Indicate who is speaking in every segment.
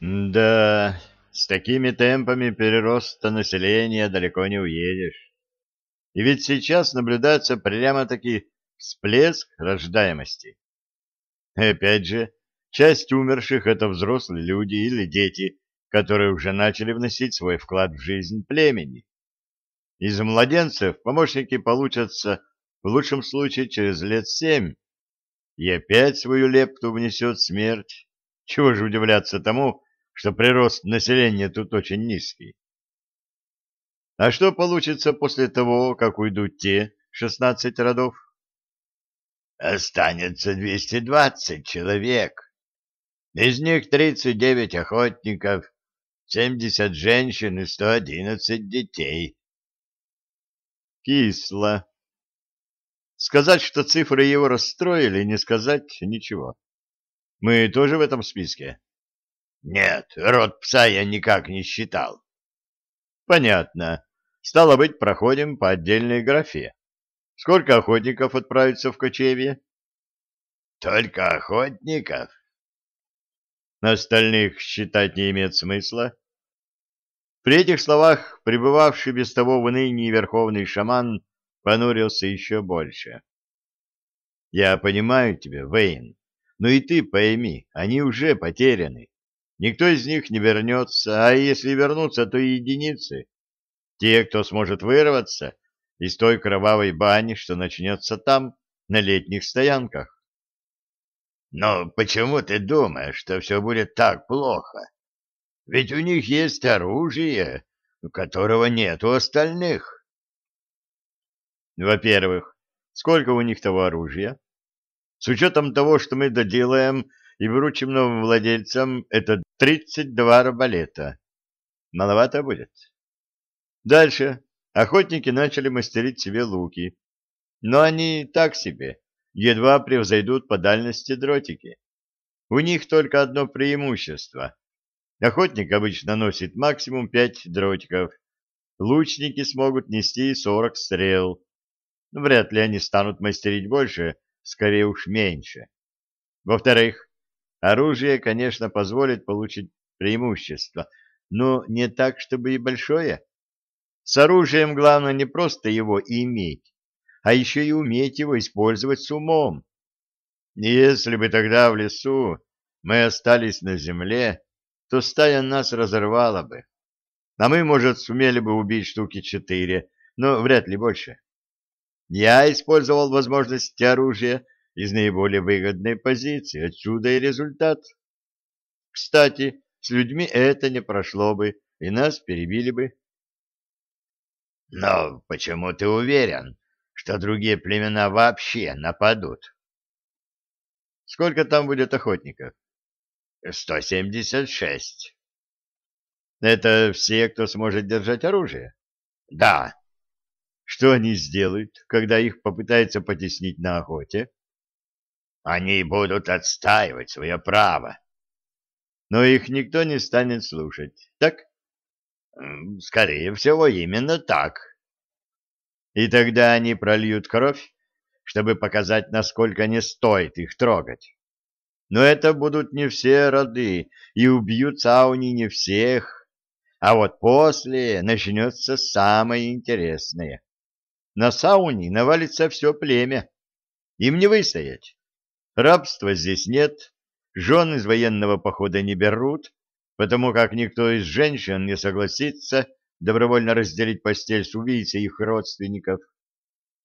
Speaker 1: Да, с такими темпами перероста населения далеко не уедешь. И ведь сейчас наблюдается прямо-таки всплеск рождаемости. И опять же, часть умерших — это взрослые люди или дети, которые уже начали вносить свой вклад в жизнь племени. Из младенцев помощники получатся в лучшем случае через лет семь, и опять свою лепту внесет смерть. Чего же удивляться тому, что прирост населения тут очень низкий. А что получится после того, как уйдут те шестнадцать родов?
Speaker 2: Останется двести двадцать человек. Из них тридцать девять охотников, семьдесят женщин и сто одиннадцать детей.
Speaker 1: Кисло. Сказать, что цифры его расстроили, не сказать ничего. Мы тоже в этом списке?
Speaker 2: Нет, род пса я никак не считал.
Speaker 1: Понятно. Стало быть, проходим по отдельной графе. Сколько охотников отправится в кочевье?
Speaker 2: Только охотников?
Speaker 1: Остальных считать не имеет смысла. При этих словах пребывавший без того в унынии верховный шаман понурился еще больше. Я понимаю тебя, Вейн, но и ты пойми, они уже потеряны. Никто из них не вернется, а если вернутся, то единицы. Те, кто сможет вырваться из той кровавой бани, что начнется там, на летних стоянках.
Speaker 2: Но почему ты думаешь, что все будет так плохо? Ведь у них есть оружие, которого нет у остальных.
Speaker 1: Во-первых, сколько у них того оружия? С учетом того, что мы доделаем и вручим новым владельцам, это 32 арбалета. Маловато будет. Дальше. Охотники начали мастерить себе луки. Но они так себе, едва превзойдут по дальности дротики. У них только одно преимущество. Охотник обычно носит максимум 5 дротиков. Лучники смогут нести 40 стрел. Вряд ли они станут мастерить больше, скорее уж меньше. Во-вторых, оружие, конечно, позволит получить преимущество, но не так, чтобы и большое. С оружием главное не просто его иметь, а еще и уметь его использовать с умом. Если бы тогда в лесу мы остались на земле, то стая нас разорвала бы. А мы, может, сумели бы убить штуки четыре, но вряд ли больше. Я использовал возможности оружия из наиболее выгодной позиции, отсюда и результат. Кстати, с людьми это не прошло бы, и нас перебили бы.
Speaker 2: Но почему ты уверен, что другие племена вообще нападут?
Speaker 1: Сколько там будет охотников?
Speaker 2: Сто семьдесят шесть.
Speaker 1: Это все, кто сможет держать оружие?
Speaker 2: Да.
Speaker 1: Что они сделают, когда их попытаются потеснить на охоте?
Speaker 2: Они будут отстаивать свое право.
Speaker 1: Но их никто не станет слушать, так?
Speaker 2: Скорее всего, именно так.
Speaker 1: И тогда они прольют кровь, чтобы показать, насколько не стоит их трогать. Но это будут не все роды, и убьют Сауни не всех. А вот после начнется самое интересное. На Сауни навалится все племя. Им не выстоять. Рабства здесь нет, жен из военного похода не берут, потому как никто из женщин не согласится добровольно разделить постель с убийцей их родственников.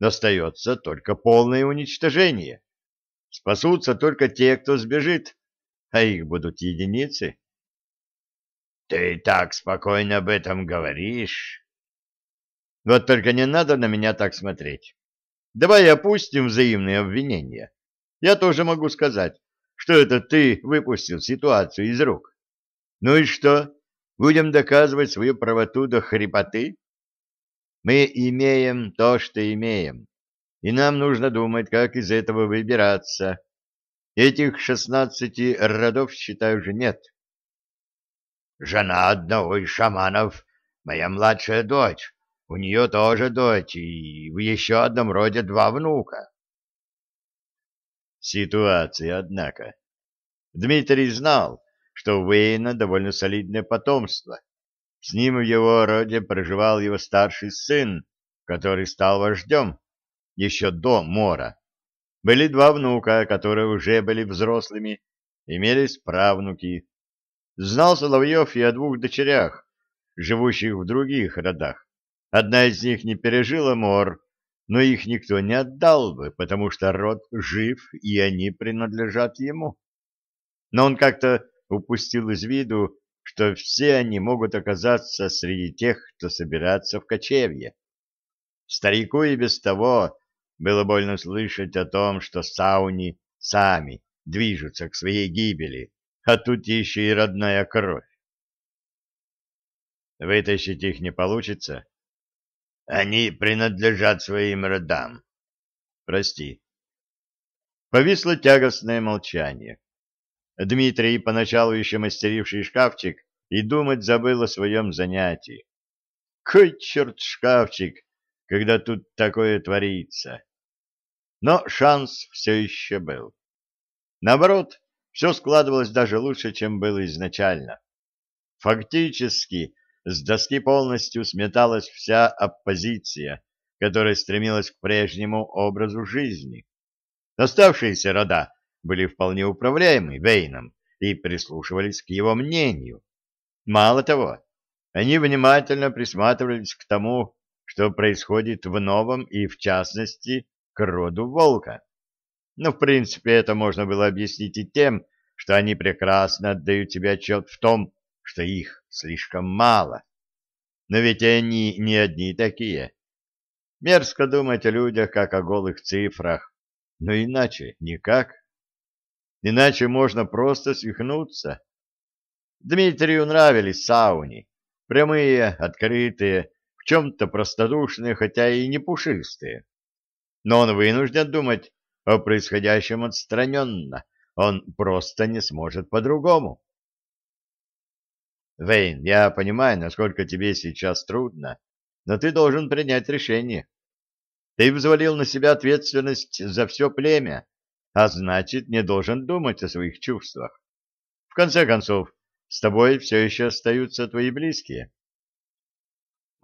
Speaker 1: Остается только полное уничтожение. Спасутся только те, кто сбежит, а их будут единицы.
Speaker 2: Ты так спокойно об этом говоришь.
Speaker 1: Вот только не надо на меня так смотреть. Давай опустим взаимные обвинения. Я тоже могу сказать, что это ты выпустил ситуацию из рук. Ну и что? Будем доказывать свою правоту до хрипоты? Мы имеем то, что имеем, и нам нужно думать, как из этого выбираться. Этих шестнадцати родов, считаю, уже нет.
Speaker 2: Жена одного из шаманов, моя младшая дочь, у нее тоже дочь, и в еще одном роде два внука.
Speaker 1: Ситуация, однако. Дмитрий знал, что у Уэйна довольно солидное потомство. С ним в его роде проживал его старший сын, который стал вождем еще до Мора. Были два внука, которые уже были взрослыми, имелись правнуки. Знал Соловьев и о двух дочерях, живущих в других родах. Одна из них не пережила Мор, но их никто не отдал бы, потому что род жив, и они принадлежат ему. Но он как-то упустил из виду, что все они могут оказаться среди тех, кто собирается в кочевье. Старику и без того было больно слышать о том, что сауни сами движутся к своей гибели, а тут еще и родная кровь. Вытащить их не получится. Они принадлежат своим родам. Прости. Повисло тягостное молчание. Дмитрий, поначалу еще мастеривший шкафчик, и думать забыл о своем занятии. Кой черт шкафчик, когда тут такое творится? Но шанс все еще был. Наоборот, все складывалось даже лучше, чем было изначально. Фактически, с доски полностью сметалась вся оппозиция, которая стремилась к прежнему образу жизни. Оставшиеся рода были вполне управляемы Вейном и прислушивались к его мнению. Мало того, они внимательно присматривались к тому, что происходит в новом и, в частности, к роду волка. Но, в принципе, это можно было объяснить и тем, что они прекрасно отдают себе отчет в том, что их слишком мало. Но ведь они не одни такие. Мерзко думать о людях, как о голых цифрах, но иначе никак. Иначе можно просто свихнуться. Дмитрию нравились сауни, прямые, открытые, в чем-то простодушные, хотя и не пушистые. Но он вынужден думать о происходящем отстраненно, он просто не сможет по-другому. Вейн, я понимаю, насколько тебе сейчас трудно, но ты должен принять решение. Ты взвалил на себя ответственность за все племя, а значит, не должен думать о своих чувствах. В конце концов, с тобой все еще остаются твои близкие.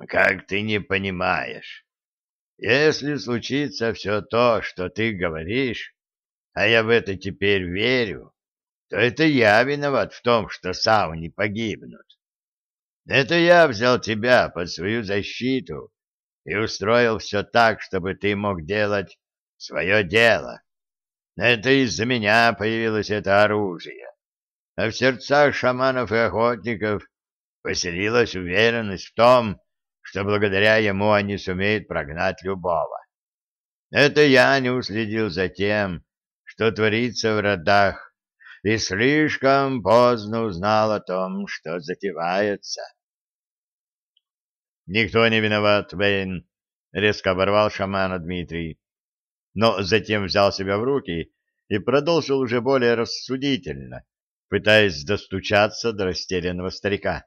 Speaker 1: Как ты не понимаешь? Если случится все то, что ты говоришь, а я в это теперь верю, то это я виноват в том, что сам не погибнут. Это я взял тебя под свою защиту и устроил все так, чтобы ты мог делать свое дело. Это из-за меня появилось это оружие. А в сердцах шаманов и охотников поселилась уверенность в том, что благодаря ему они сумеют прогнать любого. Это я не уследил за тем, что творится в родах, и слишком поздно узнал о том, что затевается. «Никто не виноват, Вейн», — резко оборвал шамана Дмитрий но затем взял себя в руки и продолжил уже более рассудительно, пытаясь достучаться до растерянного старика.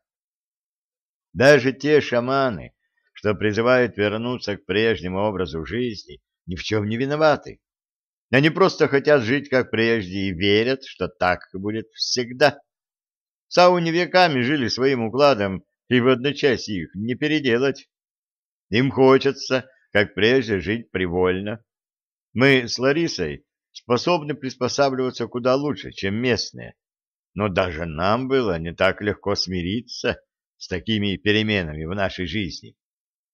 Speaker 1: Даже те шаманы, что призывают вернуться к прежнему образу жизни, ни в чем не виноваты. Они просто хотят жить как прежде и верят, что так будет всегда. Сауни веками жили своим укладом, и в одночасье их не переделать. Им хочется, как прежде, жить привольно, мы с Ларисой способны приспосабливаться куда лучше, чем местные, но даже нам было не так легко смириться с такими переменами в нашей жизни.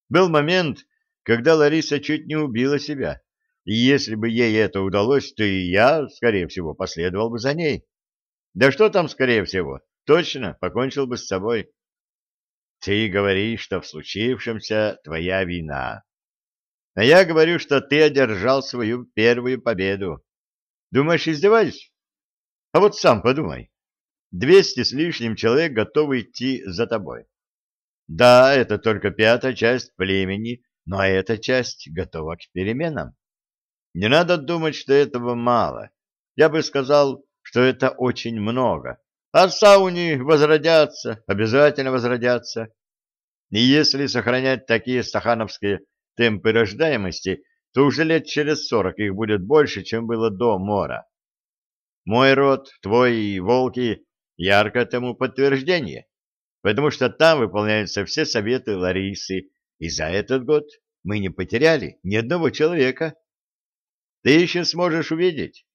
Speaker 1: Был момент, когда Лариса чуть не убила себя, и если бы ей это удалось, то и я, скорее всего, последовал бы за ней. Да что там, скорее всего, точно покончил бы с собой. Ты говоришь, что в случившемся твоя вина. А я говорю, что ты одержал свою первую победу. Думаешь, издеваюсь? А вот сам подумай. Двести с лишним человек готовы идти за тобой. Да, это только пятая часть племени, но эта часть готова к переменам. Не надо думать, что этого мало. Я бы сказал, что это очень много. А сауни возродятся, обязательно возродятся. И если сохранять такие стахановские темпы рождаемости, то уже лет через сорок их будет больше, чем было до мора. Мой род, твой и волки яркое тому подтверждение, потому что там выполняются все советы Ларисы, и за этот год мы не потеряли ни одного человека. Ты еще сможешь увидеть,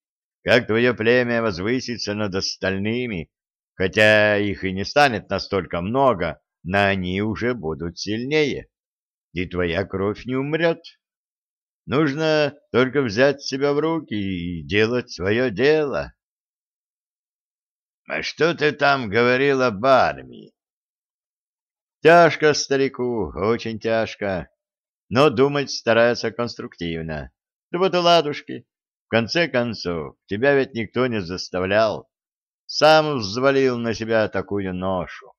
Speaker 1: как твое племя возвысится над остальными, хотя их и не станет настолько много, но они уже будут сильнее, и твоя кровь не умрет. Нужно только взять себя в руки и делать свое дело.
Speaker 2: — А что ты там говорил об армии?
Speaker 1: — Тяжко старику, очень тяжко, но думать старается конструктивно. Да вот и ладушки. В конце концов, тебя ведь никто не заставлял. Сам взвалил на себя такую ношу.